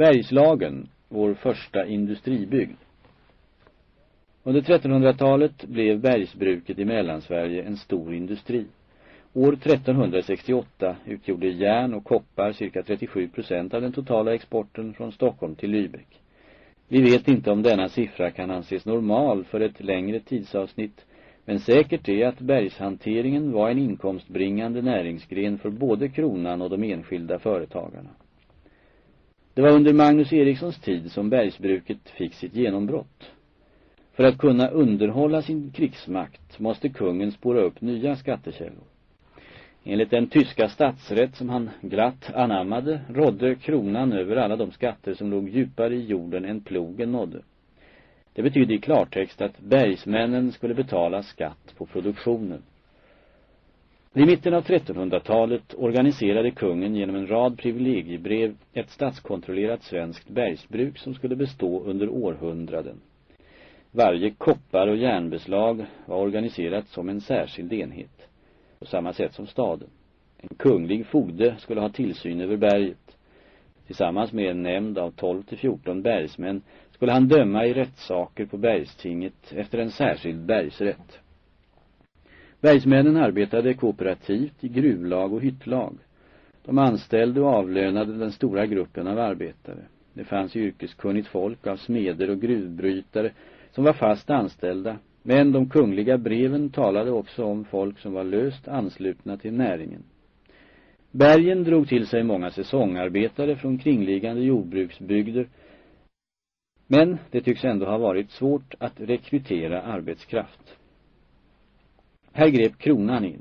Bergslagen, vår första industribygd. Under 1300-talet blev bergsbruket i Mellansverige en stor industri. År 1368 utgjorde järn och koppar cirka 37 procent av den totala exporten från Stockholm till Lübeck. Vi vet inte om denna siffra kan anses normal för ett längre tidsavsnitt, men säkert är att bergshanteringen var en inkomstbringande näringsgren för både kronan och de enskilda företagarna. Det var under Magnus Erikssons tid som bergsbruket fick sitt genombrott. För att kunna underhålla sin krigsmakt måste kungen spåra upp nya skattekällor. Enligt den tyska statsrätt som han glatt anammade rådde kronan över alla de skatter som låg djupare i jorden än plogen nådde. Det betydde i klartext att bergsmännen skulle betala skatt på produktionen. Vid mitten av 1300-talet organiserade kungen genom en rad privilegiebrev ett statskontrollerat svenskt bergsbruk som skulle bestå under århundraden. Varje koppar- och järnbeslag var organiserat som en särskild enhet, på samma sätt som staden. En kunglig fogde skulle ha tillsyn över berget. Tillsammans med en nämnd av 12-14 bergsmän skulle han döma i rättssaker på bergstinget efter en särskild bergsrätt. Bergsmännen arbetade kooperativt i gruvlag och hyttlag. De anställde och avlönade den stora gruppen av arbetare. Det fanns yrkeskunnigt folk av smeder och gruvbrytare som var fast anställda, men de kungliga breven talade också om folk som var löst anslutna till näringen. Bergen drog till sig många säsongarbetare från kringliggande jordbruksbygder, men det tycks ändå ha varit svårt att rekrytera arbetskraft. Här grep kronan in.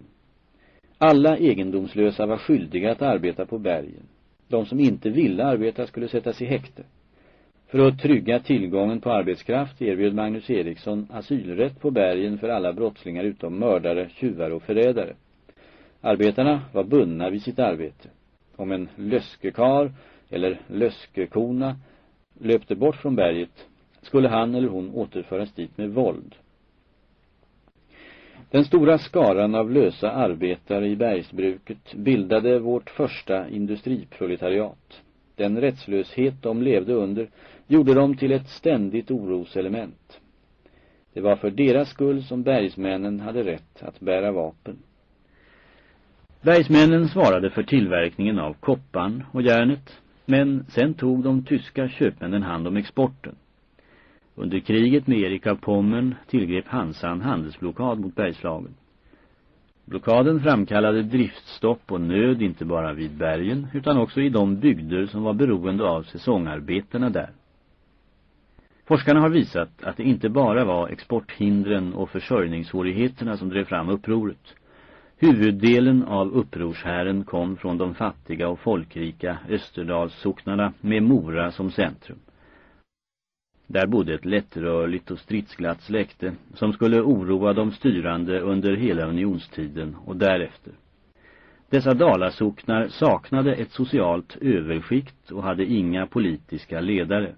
Alla egendomslösa var skyldiga att arbeta på bergen. De som inte ville arbeta skulle sättas i häkte. För att trygga tillgången på arbetskraft erbjöd Magnus Eriksson asylrätt på bergen för alla brottslingar utom mördare, tjuvar och förrädare. Arbetarna var bundna vid sitt arbete. Om en löskekar eller löskekona löpte bort från berget skulle han eller hon återföras dit med våld. Den stora skaran av lösa arbetare i bergsbruket bildade vårt första industriproletariat. Den rättslöshet de levde under gjorde dem till ett ständigt oroselement. Det var för deras skull som bergsmännen hade rätt att bära vapen. Bergsmännen svarade för tillverkningen av koppan och järnet, men sen tog de tyska köpmännen hand om exporten. Under kriget med Erik av Pommern tillgrep Hansan handelsblockad mot Bergslagen. Blockaden framkallade driftstopp och nöd inte bara vid bergen utan också i de bygder som var beroende av säsongarbetena där. Forskarna har visat att det inte bara var exporthindren och försörjningssvårigheterna som drev fram upproret. Huvuddelen av upprorshären kom från de fattiga och folkrika Österdalssocknarna med Mora som centrum. Där bodde ett lättrörligt och stridsglatt släkte som skulle oroa de styrande under hela unionstiden och därefter. Dessa dalasocknar saknade ett socialt överskikt och hade inga politiska ledare.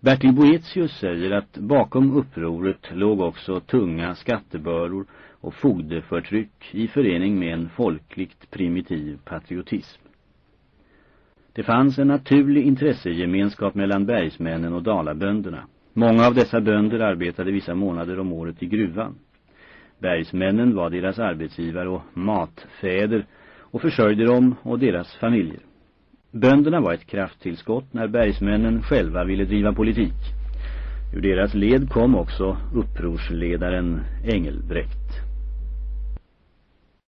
Bertil Boetius säger att bakom upproret låg också tunga skatteböror och fogdeförtryck i förening med en folkligt primitiv patriotism. Det fanns en naturlig intressegemenskap mellan bergsmännen och dalabönderna. Många av dessa bönder arbetade vissa månader om året i gruvan. Bergsmännen var deras arbetsgivare och matfäder och försörjde dem och deras familjer. Bönderna var ett krafttillskott när bergsmännen själva ville driva politik. Ur deras led kom också upprorsledaren Engelbrekt.